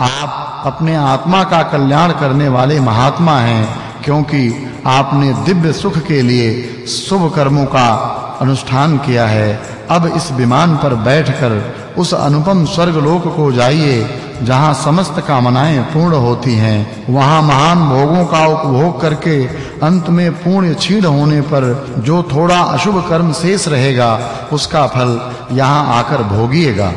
आप अपने आत्मा का कल्याण करने वाले महात्मा हैं, क्योंकि आपने दिव्य सुख के लिए शुभ कर्मों का अनुष्ठान किया है। अब इस विमान पर बैठकर उस अनुपम स्वर्ग लोक को जाइए, जहाँ समस्त कामनाएँ पूर्ण होती हैं। वहाँ महान भोगों का उपभोग करके अंत में पूर्ण छीण होने पर जो थोड़ा अशुभ कर्म शेष रहेगा, उसका फल यहाँ आकर भोगिएगा।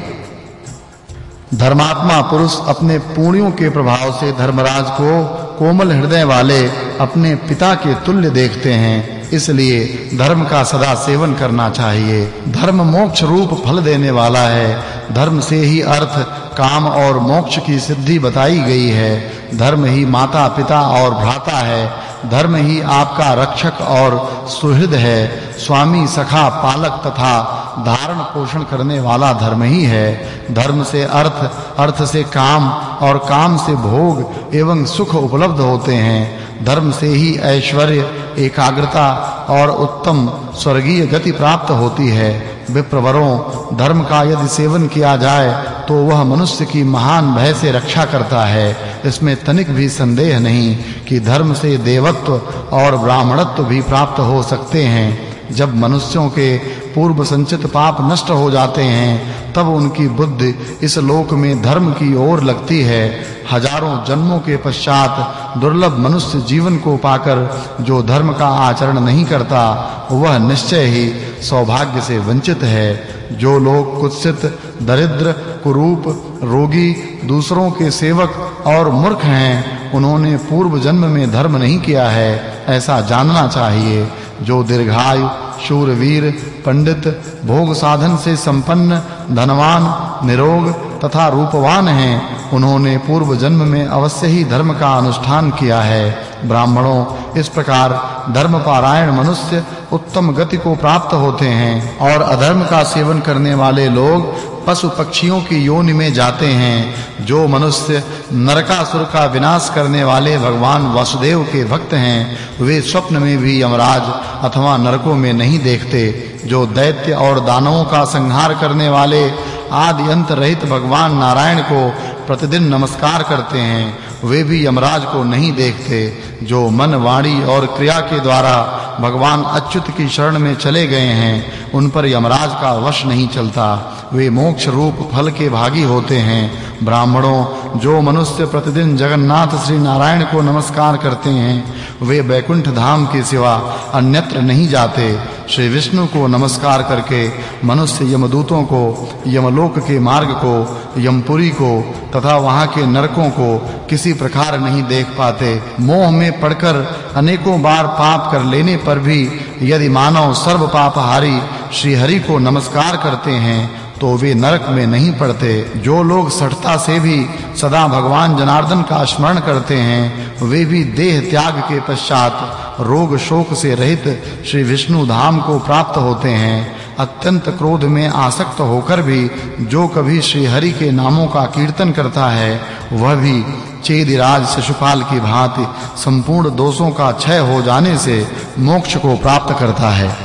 धर्मात्मा पुरुष अपने पुण्यों के प्रभाव से धर्मराज को कोमल हृदय वाले अपने पिता के तुल्य देखते हैं, इसलिए धर्म का सदा सेवन करना चाहिए। धर्म मोक्ष रूप फल देने वाला है। धर्म से ही अर्थ, काम और मोक्ष की सिद्धि बताई गई है। धर्म ही माता पिता और भ्राता है। धर्म ही आपका रक्षक और सुहृद है। स्वामी, सखा, पालक तथा धारण पोषण करने वाला धर्म ही है। धर्म से अर्थ अर्थ से काम और काम से भोग एवं सुख उपलब्ध होते हैं। धर्म से ही ऐश्वर्य, एकाग्रता और उत्तम स्वर्गीय गति प्राप्त होती है। विप्रवरों, धर्म का यदि सेवन किया जाए तो वह मनुष्य की महान भय से रक्षा करता है। इसमें तनिक भी संदेह नहीं कि धर्म से देवत्व और ब्राह्मणत्व भी प्राप्त हो सकते हैं। जब मनुष्यों के पूर्व संचित पाप नष्ट हो जाते हैं, तब उनकी बुद्धि इस लोक में धर्म की ओर लगती है। हज़ारों जन्मों के पश्चात दुर्लभ मनुष्य जीवन को पाकर जो धर्म का आचरण नहीं करता, वह निश्चय ही सौभाग्य से वंचित है। जो लोग कुत्सित, दरिद्र, कुरूप, रोगी, दूसरों के सेवक और मूर्ख हैं, उन्होंने पूर्व जन्म में धर्म नहीं किया है, ऐसा जानना चाहिए। जो दीर्घायु शूरवीर पंडित, भोग साधन से संपन्न, धनवान, निरोग तथा रूपवान हैं। उन्होंने पूर्व जन्म में अवश्य ही धर्म का अनुष्ठान किया है। ब्राह्मणों, इस प्रकार धर्म पारायण मनुष्य उत्तम गति को प्राप्त होते हैं और अधर्म का सेवन करने वाले लोग पशु पक्षियों की योनि में जाते हैं, जो मनुष्य नरकासुर का विनाश करने वाले भगवान वासुदेव के भक्त हैं, वे स्वप्न में भी यमराज अथवा नरकों में नहीं देखते, जो दैत्य और दानवों का संहार करने वाले आदि अंत रहित भगवान नारायण को प्रतिदिन नमस्कार करते हैं, वे भी यमराज को नहीं देखते, जो मन वाणी और क्रिया के द्वारा भगवान अच्युत की शरण में चले गए हैं उन पर यमराज का वश नहीं चलता। वे मोक्ष रूप फल के भागी होते हैं। ब्राह्मणों, जो मनुष्य प्रतिदिन जगन्नाथ श्री नारायण को नमस्कार करते हैं, वे वैकुंठ धाम के सिवा अन्यत्र नहीं जाते। श्री विष्णु को नमस्कार करके मनुष्य यमदूतों को, यमलोक के मार्ग को, यमपुरी को तथा वहाँ के नरकों को किसी प्रकार नहीं देख पाते। मोह में पड़कर अनेकों बार पाप कर लेने पर भी यदि मानव सर्व पापहारी श्री हरि को नमस्कार करते हैं तो वे नरक में नहीं पड़ते। जो लोग सठता से भी सदा भगवान जनार्दन का स्मरण करते हैं, वे भी देह त्याग के पश्चात रोग शोक से रहित श्री विष्णु धाम को प्राप्त होते हैं। अत्यंत क्रोध में आसक्त होकर भी जो कभी श्री हरि के नामों का कीर्तन करता है, वह भी चेदिराज शिशुपाल की भांति संपूर्ण दोषों का क्षय हो जाने से मोक्ष को प्राप्त करता है।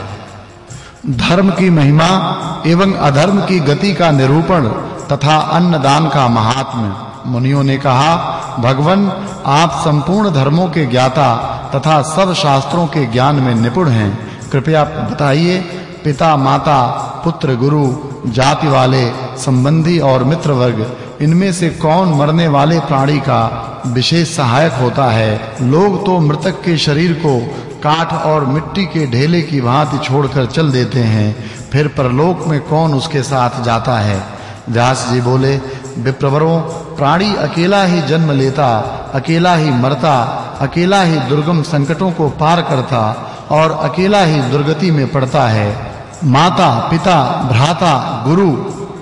धर्म की महिमा एवं अधर्म की गति का निरूपण तथा अन्नदान का महात्म्य। मुनियों ने कहा, भगवन, आप संपूर्ण धर्मों के ज्ञाता तथा सब शास्त्रों के ज्ञान में निपुण हैं। कृपया बताइए, पिता, माता, पुत्र, गुरु, जाति वाले, संबंधी और मित्र वर्ग, इनमें से कौन मरने वाले प्राणी का विशेष सहायक होता है? लोग तो मृतक के शरीर को काठ और मिट्टी के ढेले की भांति छोड़कर चल देते हैं। फिर परलोक में कौन उसके साथ जाता है? व्यास जी बोले, विप्रवरों, प्राणी अकेला ही जन्म लेता अकेला ही मरता, अकेला ही दुर्गम संकटों को पार करता और अकेला ही दुर्गति में पड़ता है। माता, पिता, भ्राता, गुरु,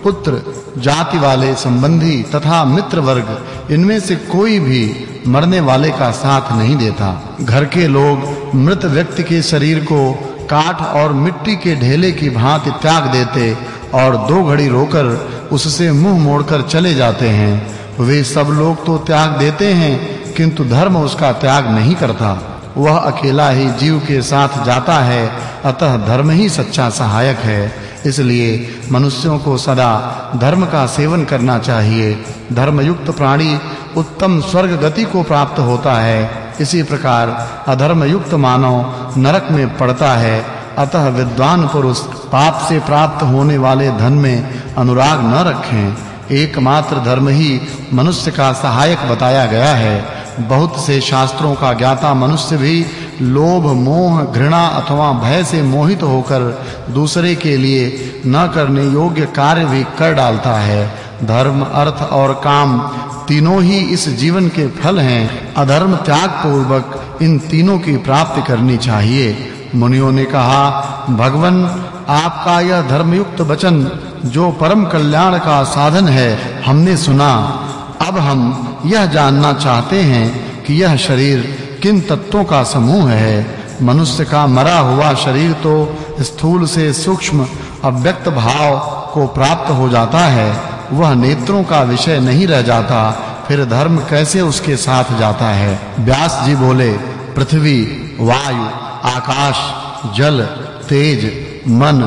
पुत्र, जाति वाले, संबंधी तथा मित्र वर्ग, इनमें से कोई भी मरने वाले का साथ नहीं देता। घर के लोग मृत व्यक्ति के शरीर को काठ और मिट्टी के ढेले की भांति त्याग देते और दो घड़ी रोकर उससे मुँह मोड़कर चले जाते हैं। वे सब लोग तो त्याग देते हैं, किंतु धर्म उसका त्याग नहीं करता। वह अकेला ही जीव के साथ जाता है, अतः धर्म ही सच्चा सहायक है। इसलिए मनुष्यों को सदा धर्म का सेवन करना चाहिए। धर्म युक्त प्राणी उत्तम स्वर्ग गति को प्राप्त होता है। इसी प्रकार अधर्म युक्त मानव नरक में पड़ता है। अतः विद्वान पुरुष पाप से प्राप्त होने वाले धन में अनुराग न रखें। एकमात्र धर्म ही मनुष्य का सहायक बताया गया है। बहुत से शास्त्रों का ज्ञाता मनुष्य भी लोभ, मोह, घृणा अथवा भय से मोहित होकर दूसरे के लिए न करने योग्य कार्य भी कर डालता है। धर्म, अर्थ और काम तीनों ही इस जीवन के फल हैं। अधर्म त्याग पूर्वक इन तीनों की प्राप्ति करनी चाहिए। मुनियों ने कहा, भगवन, आपका यह धर्मयुक्त वचन जो परम कल्याण का साधन है, हमने सुना। अब हम यह जानना चाहते हैं कि यह शरीर किन तत्वों का समूह है। मनुष्य का मरा हुआ शरीर तो स्थूल से सूक्ष्म, अव्यक्त भाव को प्राप्त हो जाता है। वह नेत्रों का विषय नहीं रह जाता, फिर धर्म कैसे उसके साथ जाता है? व्यास जी बोले, पृथ्वी, वायु, आकाश, जल, तेज मन,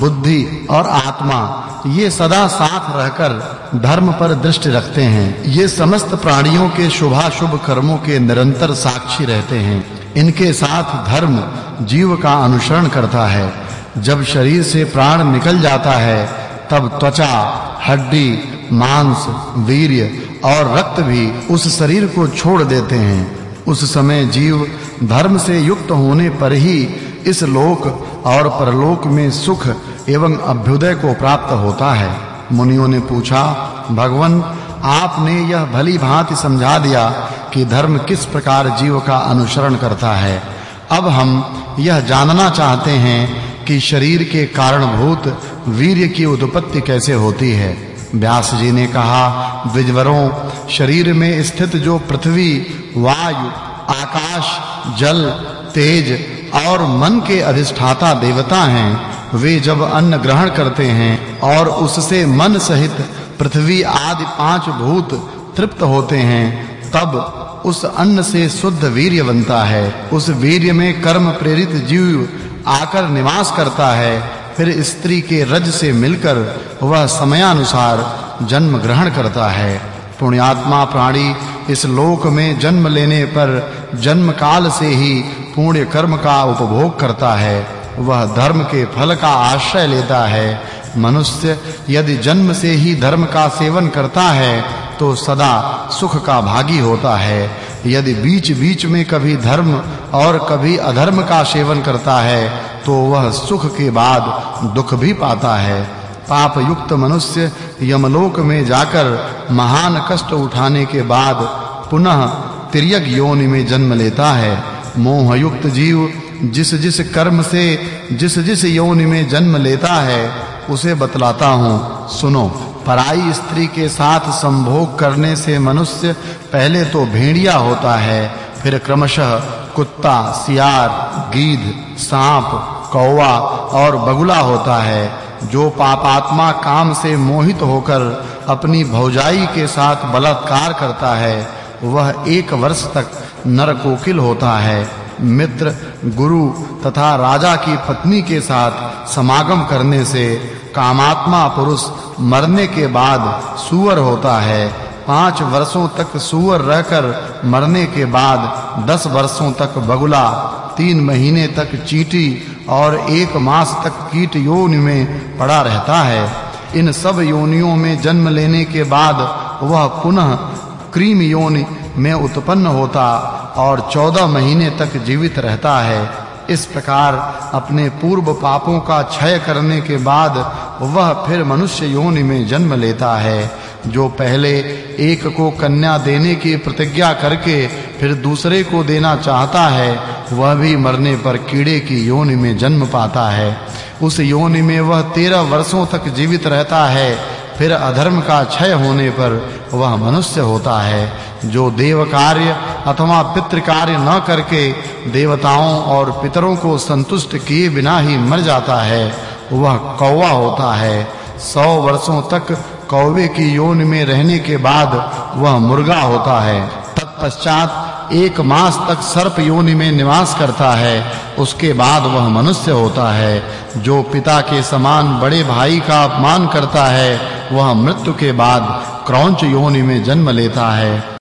बुद्धि और आत्मा, ये सदा साथ रहकर धर्म पर दृष्टि रखते हैं। ये समस्त प्राणियों के शुभाशुभ कर्मों के निरंतर साक्षी रहते हैं। इनके साथ धर्म, जीव का अनुसरण करता है। जब शरीर से प्राण निकल जाता है, तब त्वचा, हड्डी, मांस, वीर्य और रक्त भी उस शरीर को छोड़ देते हैं। उस समय जीव धर्म से युक्त होने पर ही इस लोक और परलोक में सुख एवं अभ्युदय को प्राप्त होता है। मुनियों ने पूछा, भगवन, आपने यह भली भांति समझा दिया कि धर्म किस प्रकार जीव का अनुसरण करता है। अब हम यह जानना चाहते हैं कि शरीर के कारणभूत वीर्य की उत्पत्ति कैसे होती है। व्यास जी ने कहा, विजवरों, शरीर में स्थित जो पृथ्वी, वायु, आकाश, जल तेज और मन के अधिष्ठाता देवता हैं, वे जब अन्न ग्रहण करते हैं और उससे मन सहित पृथ्वी आदि पाँच भूत तृप्त होते हैं, तब उस अन्न से शुद्ध वीर्य बनता है। उस वीर्य में कर्म प्रेरित जीव आकर निवास करता है। फिर स्त्री के रज से मिलकर वह समयानुसार जन्म ग्रहण करता है। पुण्यात्मा प्राणी इस लोक में जन्म लेने पर जन्म काल से ही पुण्य कर्म का उपभोग करता है। वह धर्म के फल का आश्रय लेता है। मनुष्य यदि जन्म से ही धर्म का सेवन करता है तो सदा सुख का भागी होता है। यदि बीच-बीच में कभी धर्म और कभी अधर्म का सेवन करता है तो वह सुख के बाद दुख भी पाता है। पाप युक्त मनुष्य यमलोक में जाकर महान कष्ट उठाने के बाद पुनः तिर्यक योनि में जन्म लेता है। मोहयुक्त जीव जिस जिस कर्म से, जिस जिस योनि में जन्म लेता है, उसे बतलाता हूँ। सुनो, पराई स्त्री के साथ संभोग करने से मनुष्य पहले तो भेड़िया होता है, फिर क्रमशः कुत्ता, सियार, गीध, सांप, कौवा और बगुला होता है, जो पापात्मा काम से मोहित होकर अपनी भौजाई के साथ बलात्कार करता है। वह एक वर्ष तक नरकोकिल होता है। मित्र, गुरु तथा राजा की पत्नी के साथ समागम करने से कामात्मा पुरुष मरने के बाद सुअर होता है। पाँच वर्षों तक सुअर रहकर मरने के बाद दस वर्षों तक बगुला, तीन महीने तक चींटी और एक मास तक कीट योनि में पड़ा रहता है। इन सब योनियों में जन्म लेने के बाद वह पुनः क्रीम योनि में उत्पन्न होता और चौदह महीने तक जीवित रहता है। इस प्रकार अपने पूर्व पापों का क्षय करने के बाद वह फिर मनुष्य योनि में जन्म लेता है, जो पहले एक को कन्या देने की प्रतिज्ञा करके फिर दूसरे को देना चाहता है, वह भी मरने पर कीड़े की योनि में जन्म पाता है। उस योनि में वह तेरह वर्षों तक जीवित रहता है, फिर अधर्म का क्षय होने पर वह मनुष्य होता है। जो देव कार्य अथवा पितृ कार्य न करके देवताओं और पितरों को संतुष्ट किए बिना ही मर जाता है, वह कौवा होता है। सौ वर्षों तक कौवे की योनि में रहने के बाद वह मुर्गा होता है। तत्पश्चात एक मास तक सर्प योनि में निवास करता है। उसके बाद वह मनुष्य होता है। जो पिता के समान बड़े भाई का अपमान करता है, वह मृत्यु के बाद क्रौंच योनि में जन्म लेता है।